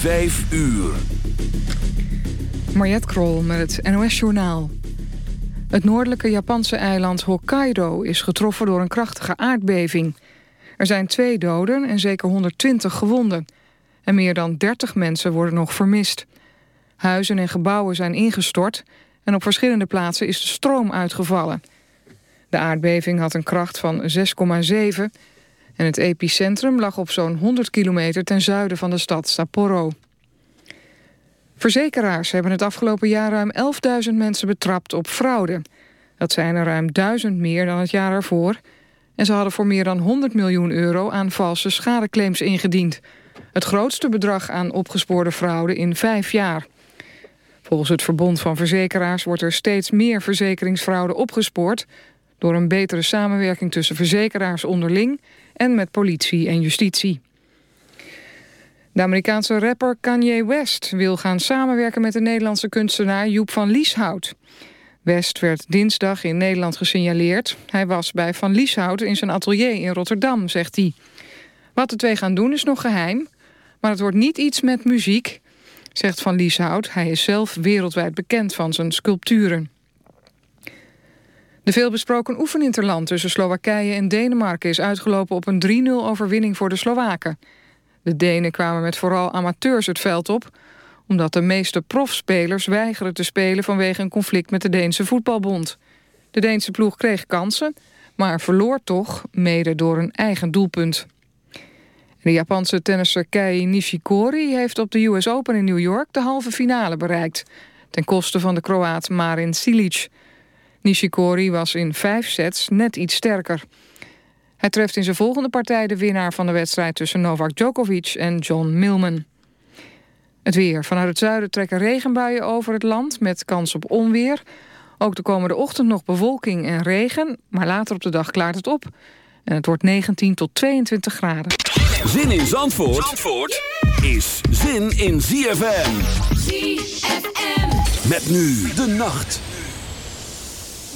5 uur. Mariette Krol met het NOS Journaal. Het noordelijke Japanse eiland Hokkaido is getroffen door een krachtige aardbeving. Er zijn twee doden en zeker 120 gewonden. En meer dan 30 mensen worden nog vermist. Huizen en gebouwen zijn ingestort... en op verschillende plaatsen is de stroom uitgevallen. De aardbeving had een kracht van 6,7... en het epicentrum lag op zo'n 100 kilometer ten zuiden van de stad Sapporo. Verzekeraars hebben het afgelopen jaar ruim 11.000 mensen betrapt op fraude. Dat zijn er ruim 1000 meer dan het jaar ervoor... en ze hadden voor meer dan 100 miljoen euro aan valse schadeclaims ingediend... Het grootste bedrag aan opgespoorde fraude in vijf jaar. Volgens het Verbond van Verzekeraars wordt er steeds meer verzekeringsfraude opgespoord... door een betere samenwerking tussen verzekeraars onderling... en met politie en justitie. De Amerikaanse rapper Kanye West wil gaan samenwerken met de Nederlandse kunstenaar Joep van Lieshout. West werd dinsdag in Nederland gesignaleerd. Hij was bij Van Lieshout in zijn atelier in Rotterdam, zegt hij. Wat de twee gaan doen is nog geheim, maar het wordt niet iets met muziek, zegt Van Lieshout. Hij is zelf wereldwijd bekend van zijn sculpturen. De veelbesproken oefeninterland tussen Slowakije en Denemarken... is uitgelopen op een 3-0 overwinning voor de Slowaken. De Denen kwamen met vooral amateurs het veld op... omdat de meeste profspelers weigeren te spelen... vanwege een conflict met de Deense voetbalbond. De Deense ploeg kreeg kansen, maar verloor toch... mede door een eigen doelpunt. De Japanse tennisser Kei Nishikori heeft op de US Open in New York de halve finale bereikt. Ten koste van de Kroaat Marin Cilic. Nishikori was in vijf sets net iets sterker. Hij treft in zijn volgende partij de winnaar van de wedstrijd tussen Novak Djokovic en John Millman. Het weer. Vanuit het zuiden trekken regenbuien over het land met kans op onweer. Ook de komende ochtend nog bewolking en regen, maar later op de dag klaart het op. En het wordt 19 tot 22 graden. Zin in Zandvoort, Zandvoort is zin in ZFM. ZFM. Met nu de nacht.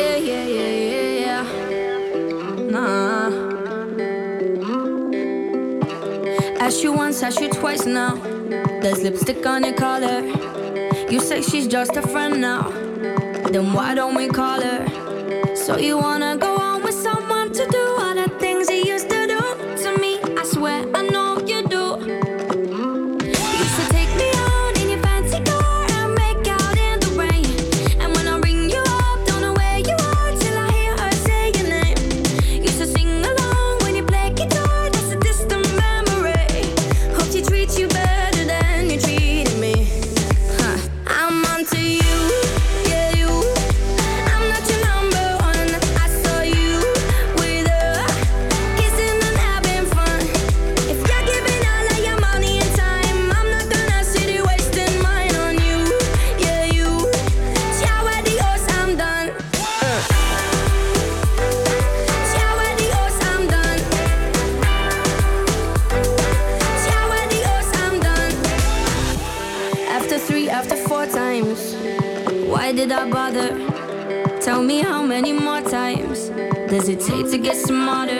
Yeah, yeah, yeah, yeah, yeah. Nah. Asked you once, asked you twice now. There's lipstick on your collar. You say she's just a friend now. Then why don't we call her? So you wanna go on? to get smarter.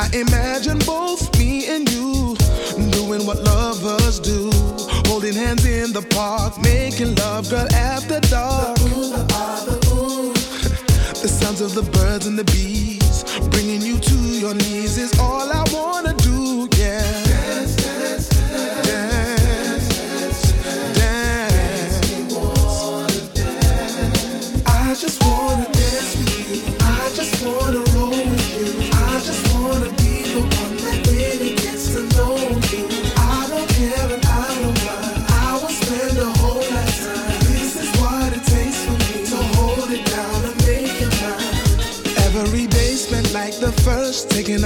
I imagine both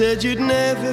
Said you'd never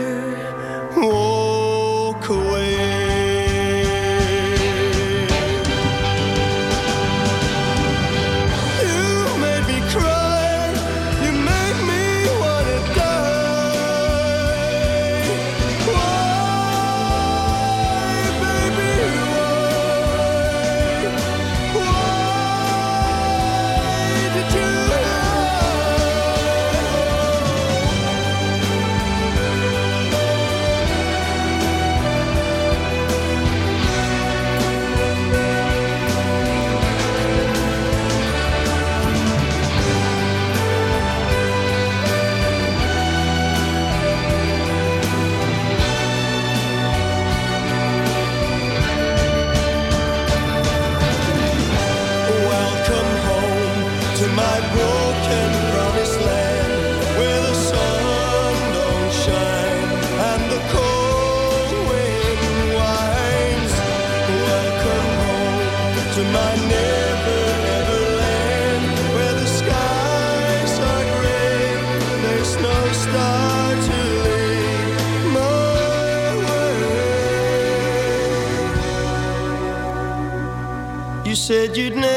said you'd never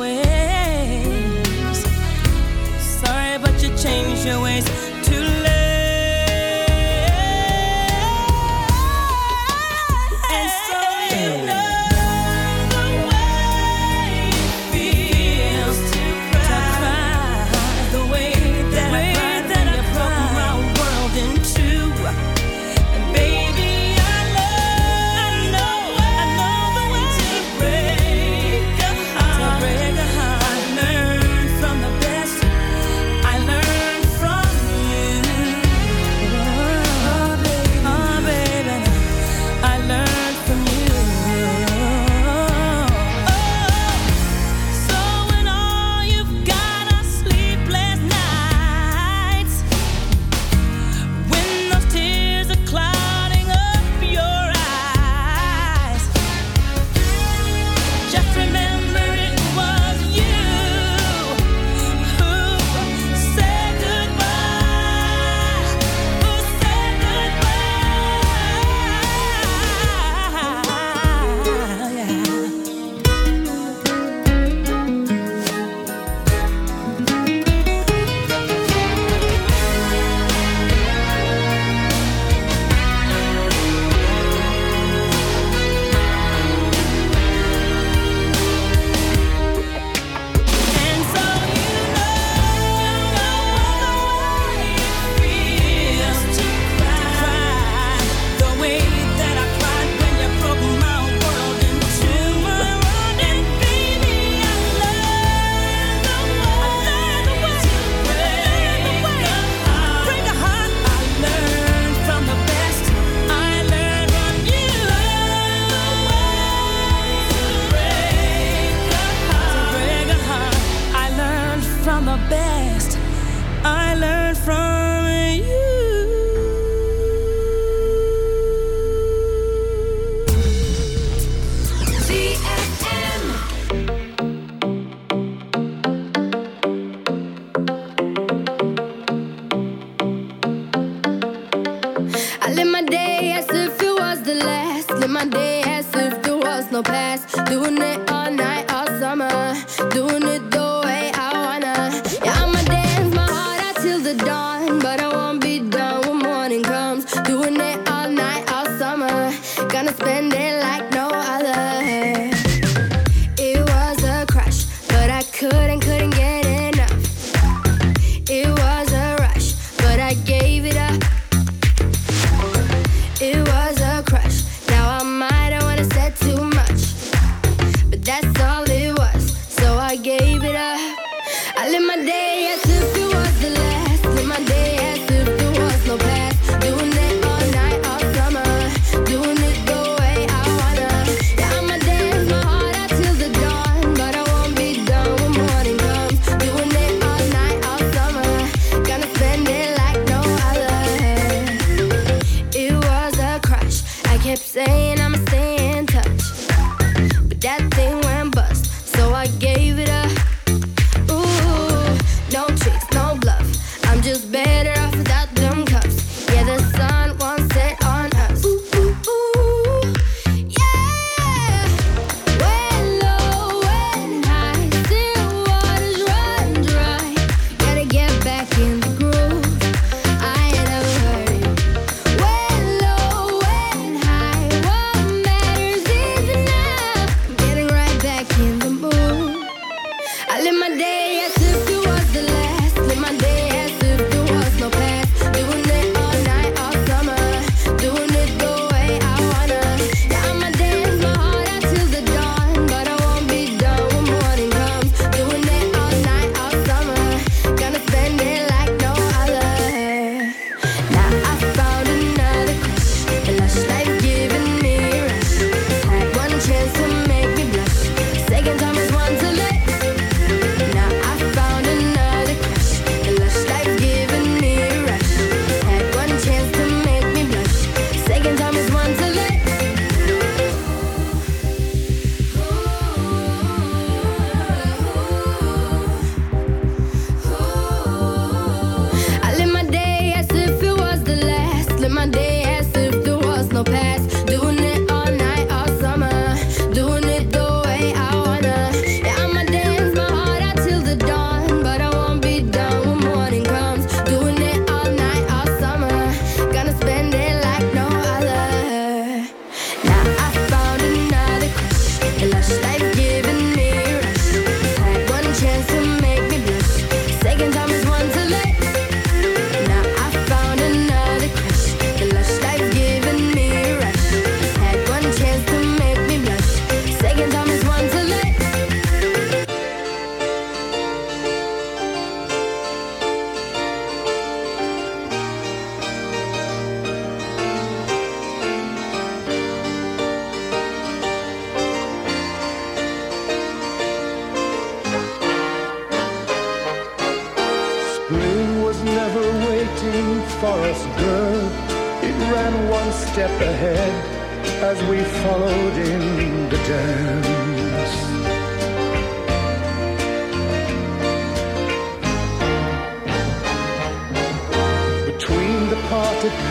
your ways.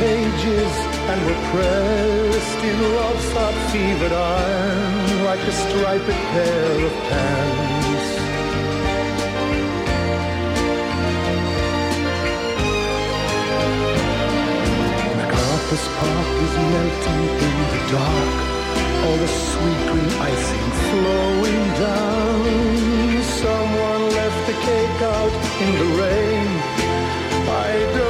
pages and were pressed in love's hot fevered iron like a striped pair of pants. MacArthur's Park is melting in the dark, all the sweet green icing flowing down. Someone left the cake out in the rain. I don't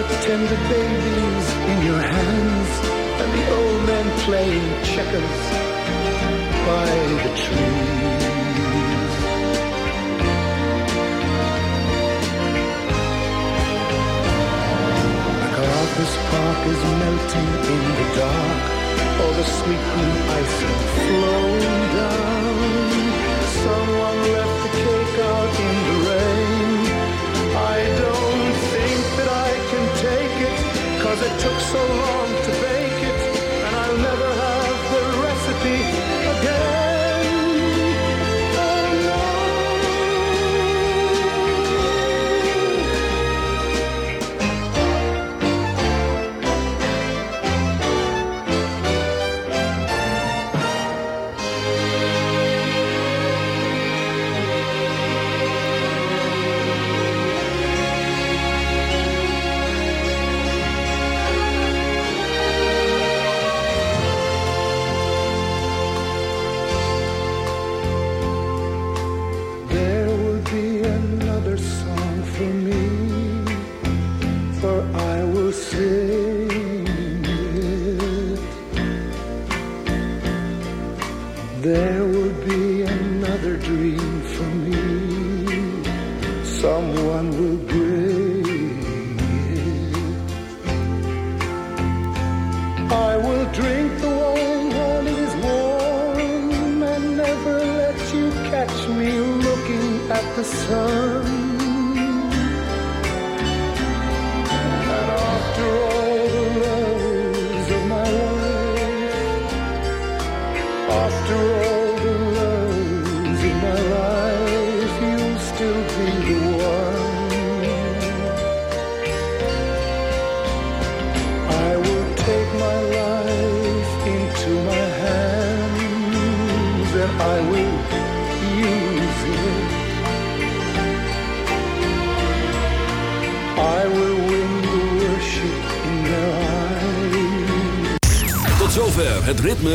like tender babies in your hands, and the old men playing checkers by the trees. This park is melting in the dark, all the sweet green ice flowing down. Someone left the cake out in the rain. Cause it took so long to bake.